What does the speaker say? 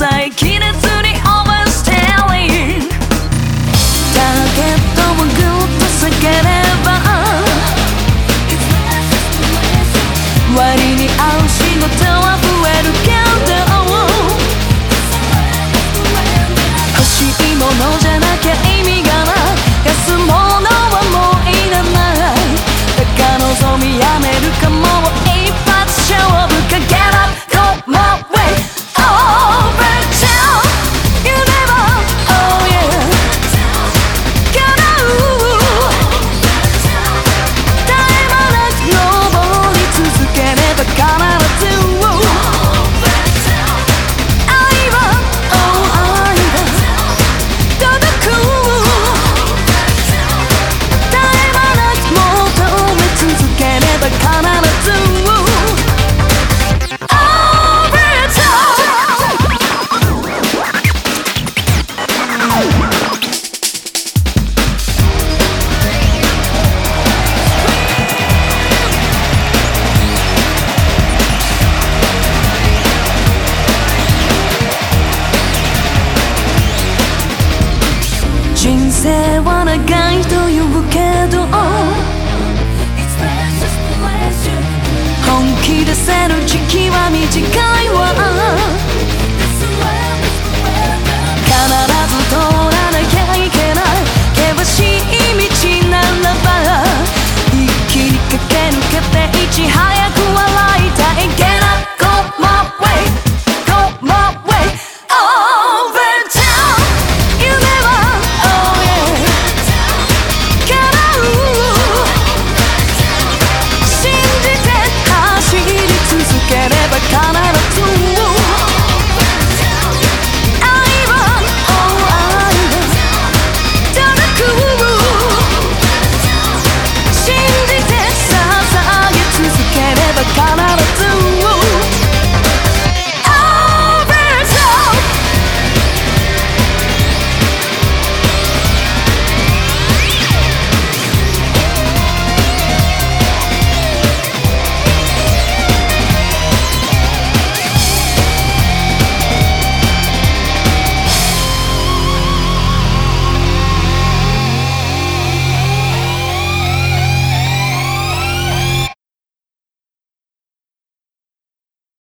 際亀裂にオーバーステーリグターゲットと下げれば割に合う仕事は増えるけど。欲しいものじゃない。誓いは